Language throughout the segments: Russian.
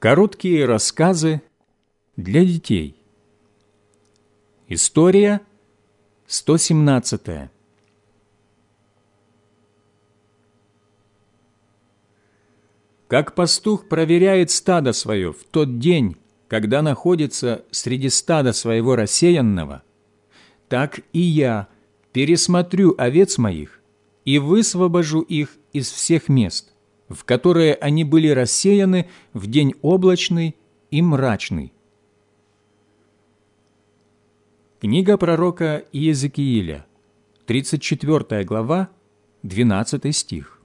Короткие рассказы для детей. История 117. Как пастух проверяет стадо свое в тот день, когда находится среди стада своего рассеянного, так и я пересмотрю овец моих и высвобожу их из всех мест – в которые они были рассеяны в день облачный и мрачный. Книга пророка Иезекииля, 34 глава, 12 стих.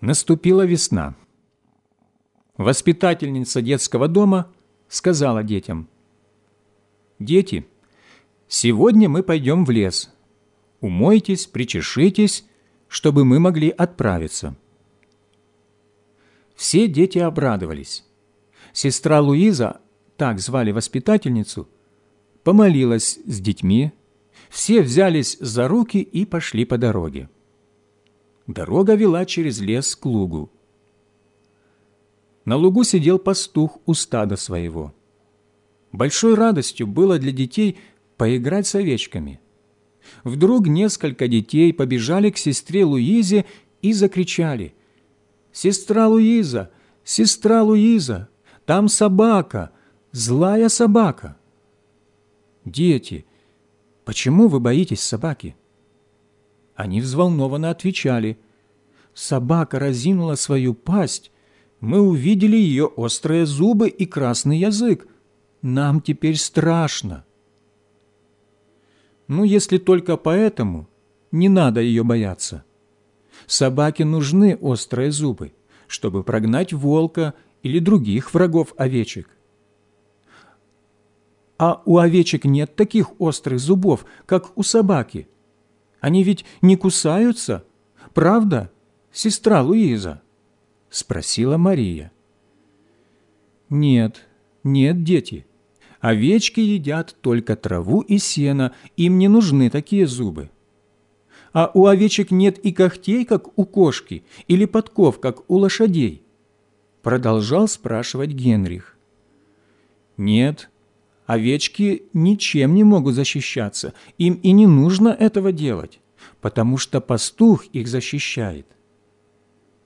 Наступила весна. Воспитательница детского дома сказала детям, «Дети, Сегодня мы пойдем в лес. Умойтесь, причешитесь, чтобы мы могли отправиться». Все дети обрадовались. Сестра Луиза, так звали воспитательницу, помолилась с детьми, все взялись за руки и пошли по дороге. Дорога вела через лес к лугу. На лугу сидел пастух у стада своего. Большой радостью было для детей поиграть с овечками. Вдруг несколько детей побежали к сестре Луизе и закричали «Сестра Луиза! Сестра Луиза! Там собака! Злая собака!» «Дети, почему вы боитесь собаки?» Они взволнованно отвечали «Собака разинула свою пасть, мы увидели ее острые зубы и красный язык. Нам теперь страшно». Ну, если только поэтому, не надо ее бояться. Собаке нужны острые зубы, чтобы прогнать волка или других врагов овечек. А у овечек нет таких острых зубов, как у собаки. Они ведь не кусаются, правда, сестра Луиза? Спросила Мария. Нет, нет, дети, Овечки едят только траву и сено, им не нужны такие зубы. А у овечек нет и когтей, как у кошки, или подков, как у лошадей? Продолжал спрашивать Генрих. Нет, овечки ничем не могут защищаться, им и не нужно этого делать, потому что пастух их защищает.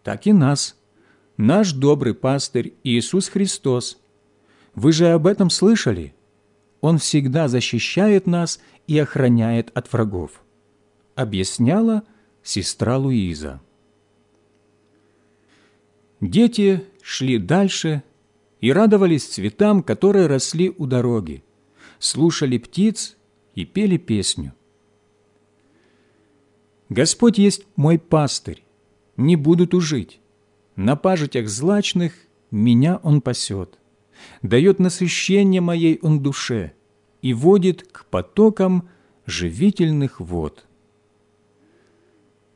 Так и нас. Наш добрый пастырь Иисус Христос – вы же об этом слышали? Он всегда защищает нас и охраняет от врагов», объясняла сестра Луиза. Дети шли дальше и радовались цветам, которые росли у дороги, слушали птиц и пели песню. «Господь есть мой пастырь, не буду тужить, на пажитях злачных меня Он пасет» дает насыщение моей он душе и водит к потокам живительных вод.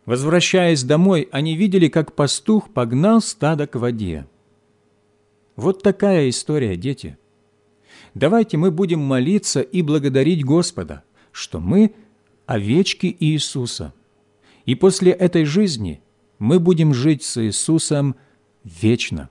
Возвращаясь домой, они видели, как пастух погнал стадо к воде. Вот такая история, дети. Давайте мы будем молиться и благодарить Господа, что мы – овечки Иисуса. И после этой жизни мы будем жить с Иисусом вечно.